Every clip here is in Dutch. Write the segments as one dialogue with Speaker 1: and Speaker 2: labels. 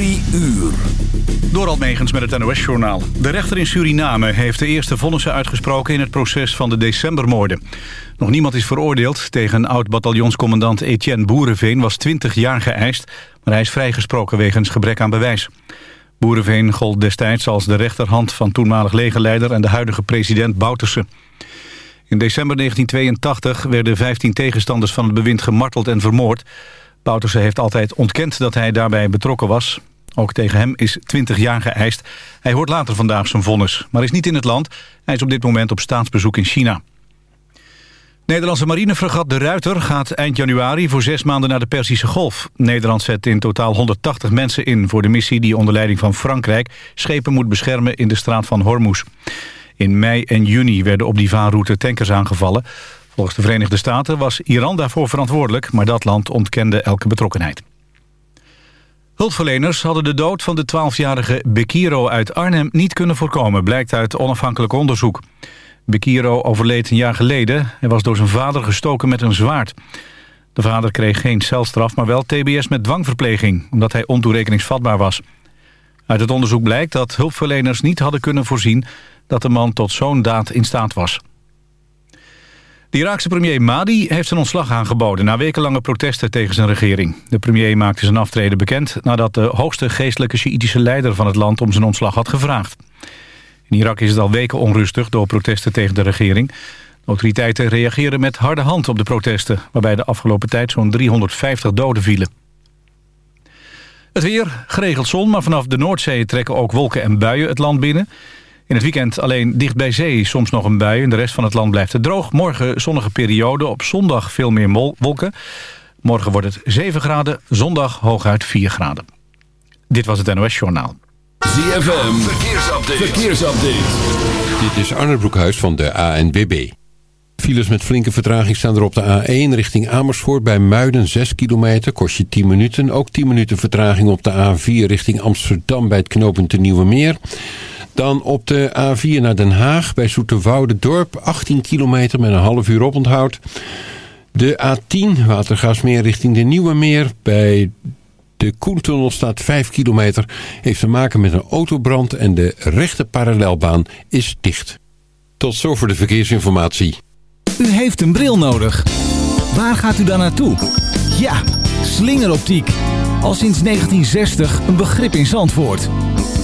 Speaker 1: Drie uur.
Speaker 2: Door Almegens met het NOS-journaal. De rechter in Suriname heeft de eerste vonnissen uitgesproken... in het proces van de decembermoorden. Nog niemand is veroordeeld. Tegen oud-bataljonscommandant Etienne Boerenveen was 20 jaar geëist... maar hij is vrijgesproken wegens gebrek aan bewijs. Boerenveen gold destijds als de rechterhand van toenmalig legerleider... en de huidige president Bouterse. In december 1982 werden 15 tegenstanders van het bewind gemarteld en vermoord... Bouterse heeft altijd ontkend dat hij daarbij betrokken was. Ook tegen hem is 20 jaar geëist. Hij hoort later vandaag zijn vonnis, maar is niet in het land. Hij is op dit moment op staatsbezoek in China. Nederlandse marinefregat De Ruiter gaat eind januari voor zes maanden naar de Perzische Golf. Nederland zet in totaal 180 mensen in voor de missie die onder leiding van Frankrijk schepen moet beschermen in de straat van Hormuz. In mei en juni werden op die vaarroute tankers aangevallen. Volgens de Verenigde Staten was Iran daarvoor verantwoordelijk... maar dat land ontkende elke betrokkenheid. Hulpverleners hadden de dood van de 12-jarige Bekiro uit Arnhem niet kunnen voorkomen... blijkt uit onafhankelijk onderzoek. Bekiro overleed een jaar geleden. Hij was door zijn vader gestoken met een zwaard. De vader kreeg geen celstraf, maar wel tbs met dwangverpleging... omdat hij ontoerekeningsvatbaar was. Uit het onderzoek blijkt dat hulpverleners niet hadden kunnen voorzien... dat de man tot zo'n daad in staat was. De Iraakse premier Mahdi heeft zijn ontslag aangeboden... na wekenlange protesten tegen zijn regering. De premier maakte zijn aftreden bekend... nadat de hoogste geestelijke Sjiitische leider van het land... om zijn ontslag had gevraagd. In Irak is het al weken onrustig door protesten tegen de regering. Autoriteiten reageren met harde hand op de protesten... waarbij de afgelopen tijd zo'n 350 doden vielen. Het weer, geregeld zon, maar vanaf de Noordzee trekken ook wolken en buien het land binnen... In het weekend alleen dicht bij zee soms nog een bui. In de rest van het land blijft het droog. Morgen zonnige periode. Op zondag veel meer wolken. Morgen wordt het 7 graden. Zondag hooguit 4 graden. Dit was het NOS Journaal.
Speaker 1: ZFM. Verkeersupdate. Verkeersupdate.
Speaker 3: Dit is Arne Broekhuis van de ANWB. Files met flinke vertraging staan er op de A1 richting Amersfoort bij Muiden 6 kilometer. Kost je 10 minuten. Ook 10 minuten vertraging op de A4 richting Amsterdam bij het knooppunt de Nieuwe Meer. Dan op de A4 naar Den Haag bij Dorp. 18 kilometer met een half uur oponthoud. De A10 Watergasmeer richting de Nieuwe Meer bij de Koentunnel staat 5 kilometer. Heeft te maken met een autobrand en de rechte parallelbaan is dicht. Tot zover de verkeersinformatie.
Speaker 4: U heeft een bril nodig. Waar gaat u dan naartoe? Ja, slingeroptiek. Al sinds 1960 een begrip in Zandvoort.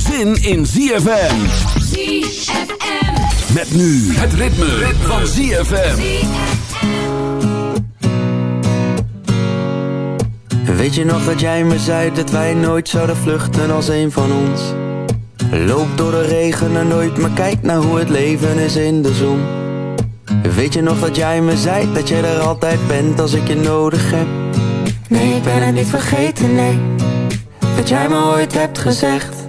Speaker 1: zin in ZFM.
Speaker 5: ZFM.
Speaker 1: Met nu het ritme, van ZFM.
Speaker 6: Weet je nog dat jij me zei dat wij nooit zouden vluchten als een van ons? Loop door de regen en nooit, maar kijk naar hoe het leven is in de zon.
Speaker 7: Weet je nog dat jij me zei dat je er altijd bent als ik je nodig heb? Nee, ik ben het niet vergeten, nee Dat jij me ooit hebt gezegd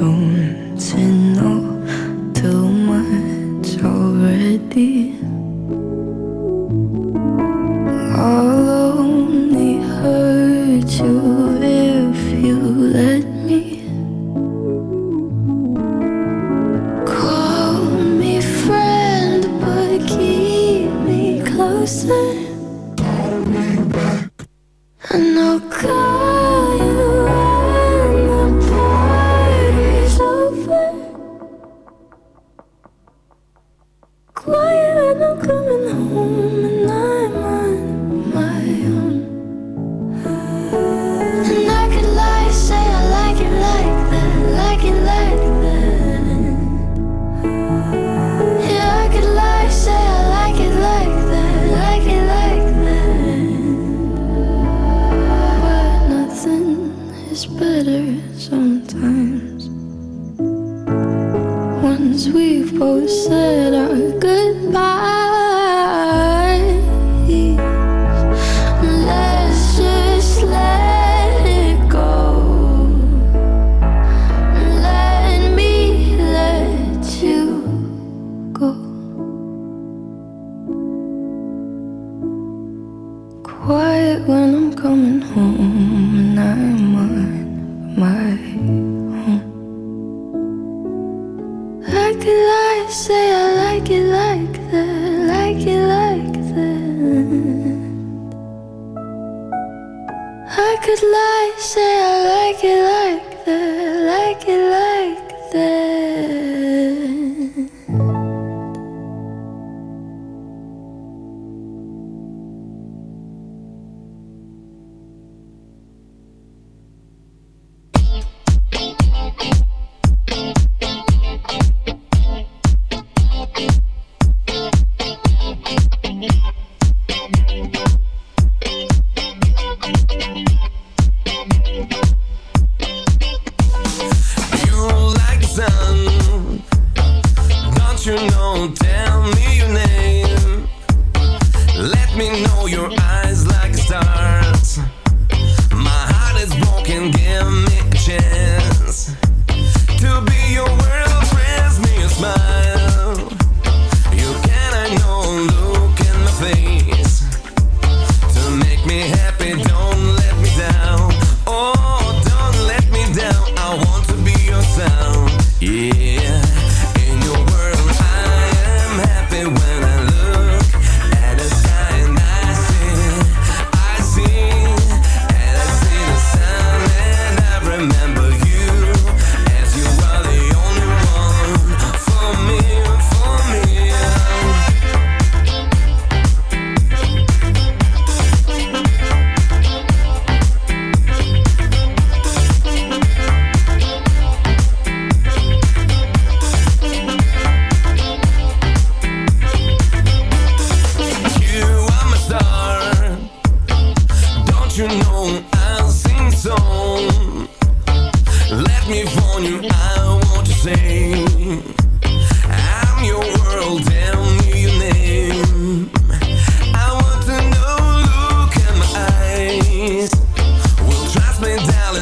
Speaker 8: 動線の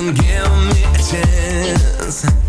Speaker 8: Give
Speaker 9: me a chance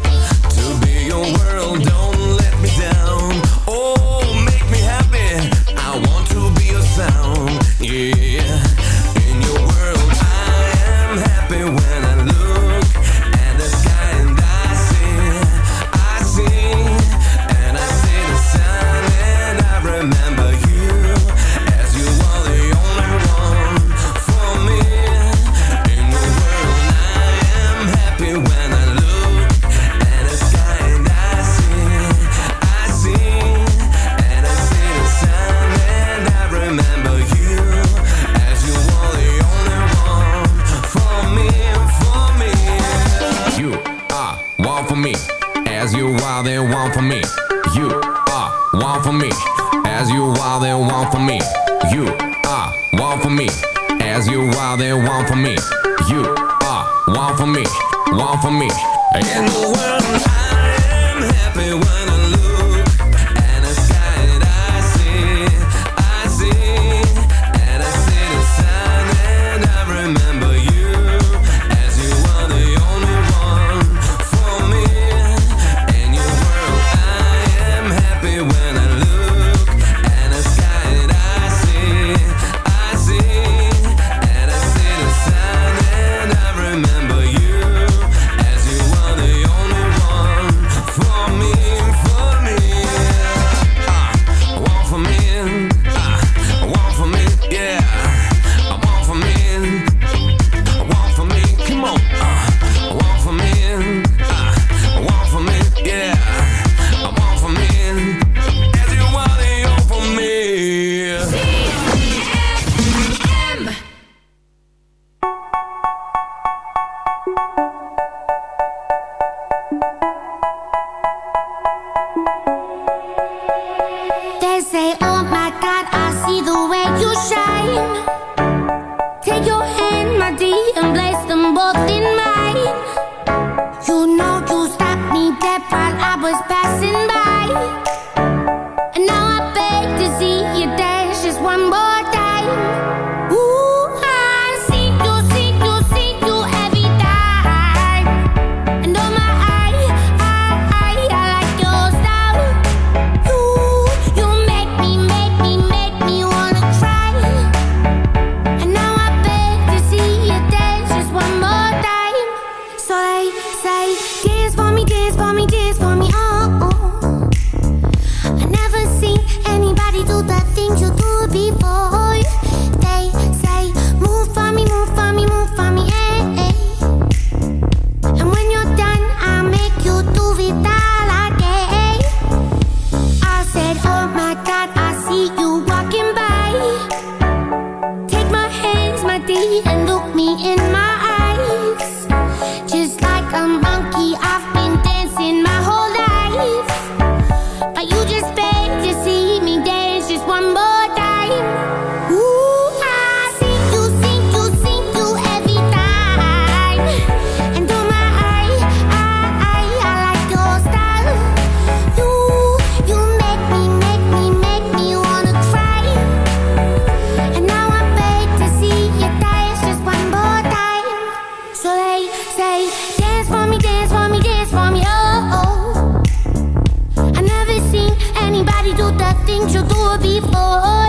Speaker 10: before.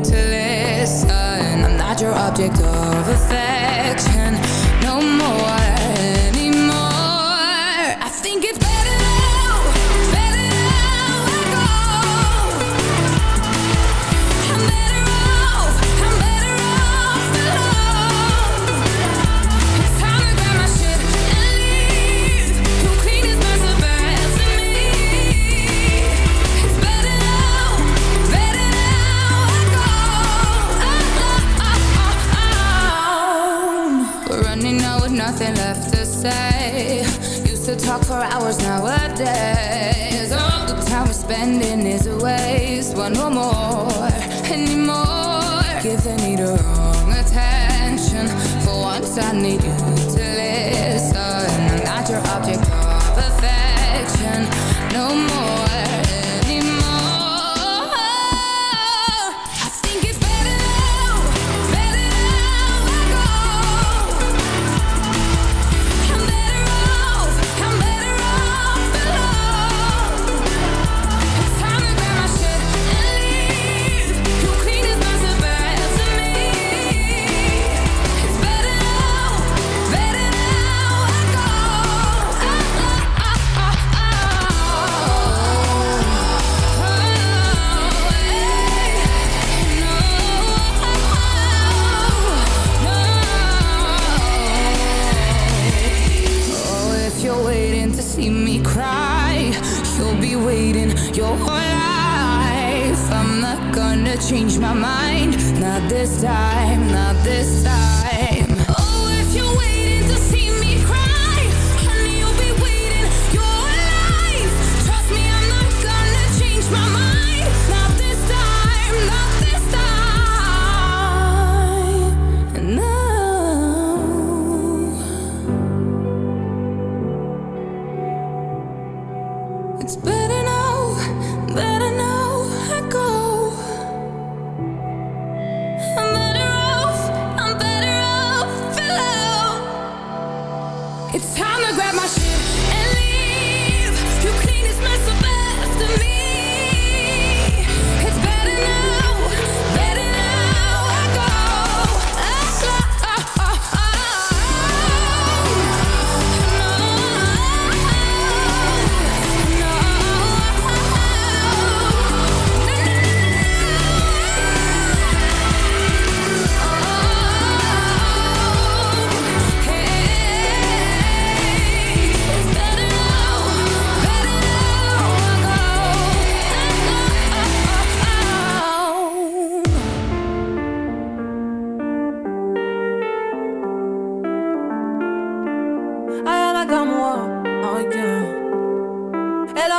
Speaker 11: your object of affection talk for hours nowadays. All the time we're spending is a waste. Want no more anymore. Giving me the wrong attention. For once, I need you to listen. I'm not your object of affection. No more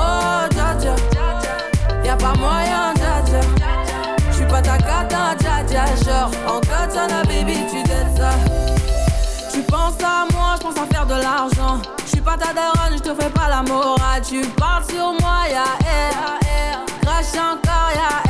Speaker 12: Oh, dja dja. Y'a pas moyen, dja dja. J'suis pas ta cata, dja dja. Genre, en katana, baby, tu t'aides ça. Tu penses à moi, je pense à faire de l'argent. Je suis pas ta daronne, je te fais pas la morale. Tu parles sur moi, y'a air. Crash encore, y'a air.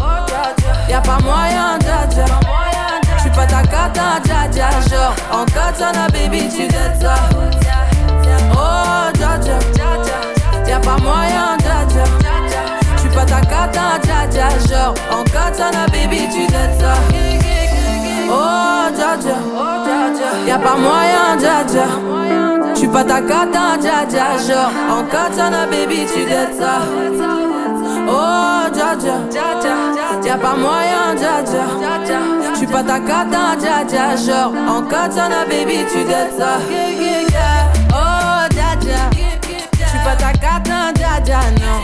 Speaker 12: Y'a pas moyen, jaja. Je suis pas ta cata, hein, dja dja. Genre, en katana, baby, tu dettes ça. Oh, dja dja. Y'a pas moyen, dja Je suis pas ta cata, hein, dja dja. Genre, en katana, baby, tu dettes ça. Oh, dja dja. Y'a pas moyen, dja Je suis pas ta cata, hein, dja dja. Genre, en katana, baby, tu dettes ça. Oh, dja dja, y'a pas moyen, dja dja. J'suis pas ta cata, hein, dja dja. Genre, en katana, baby, tu dettes ça. Oh, dja dja, pas ta cata, hein, dja dja, non.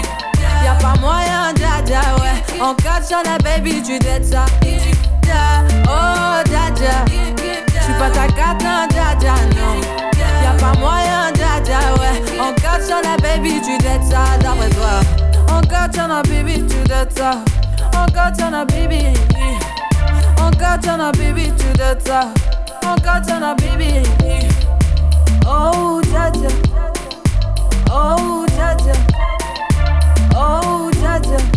Speaker 12: Y'a pas moyen, dja dja, ouais. En katana, baby, tu dettes ça. Oh, dja dja, j'suis pas ta cata, hein, dja dja, non. Y'a pas moyen, dja dja, ouais. En katana, baby, tu dettes ça d'après toi. Onkachana baby to the top. Onkachana baby. Onkachana baby to the top. Onkachana baby. Oh Jaja. Oh Jaja. Oh Jaja.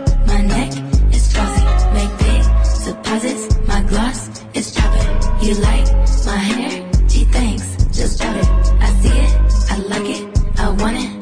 Speaker 7: Lost, it's dropping. You like my hair? She thinks, just drop it. I see it, I like it, I want it.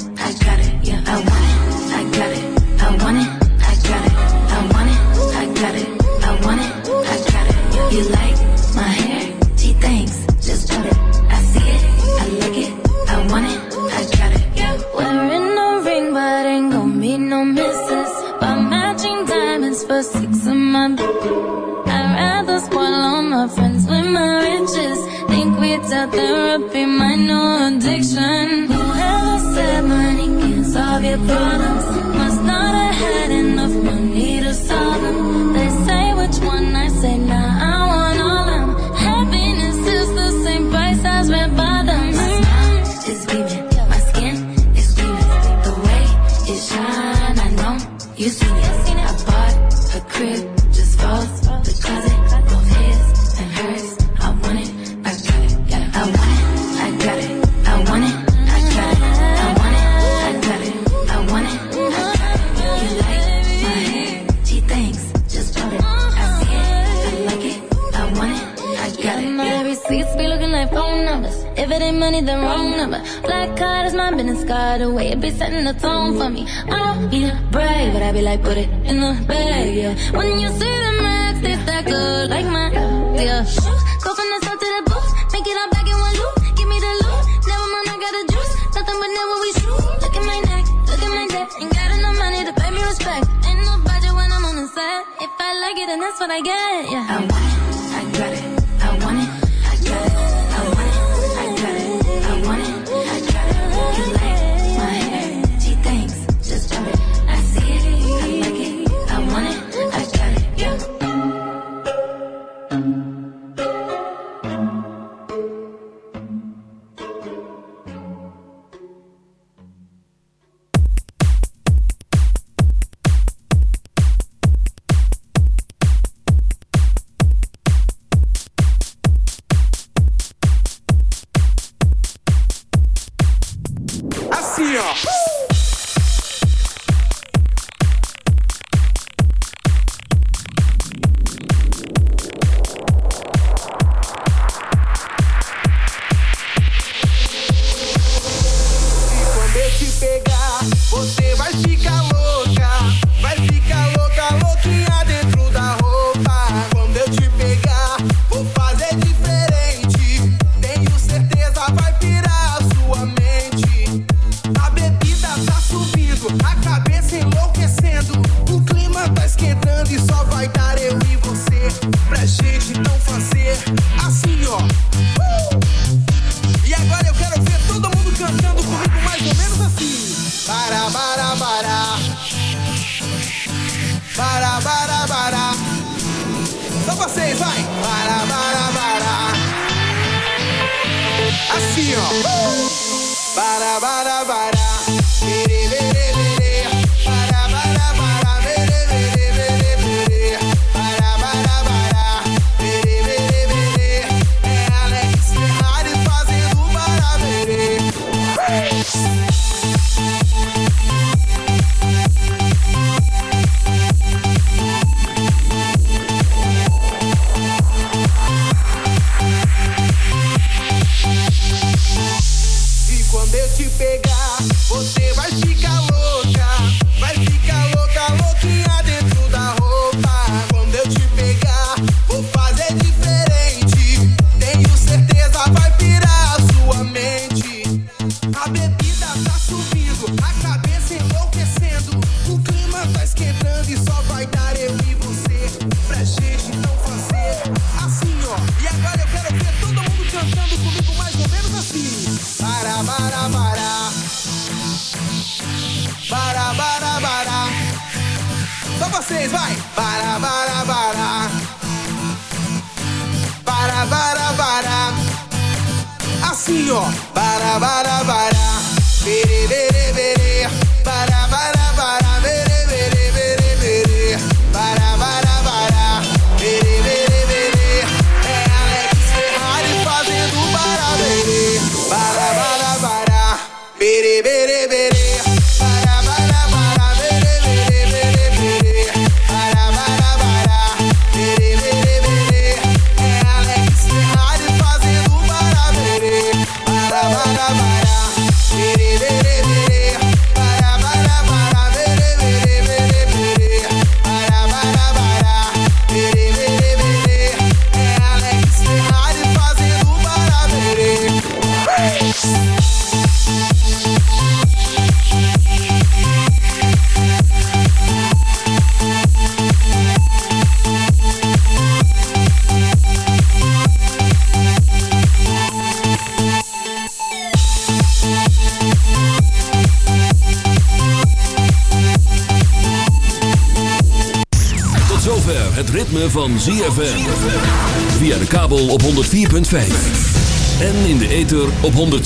Speaker 7: the tone for me. I don't need a break, but I be like, put it in the bag, yeah. When you see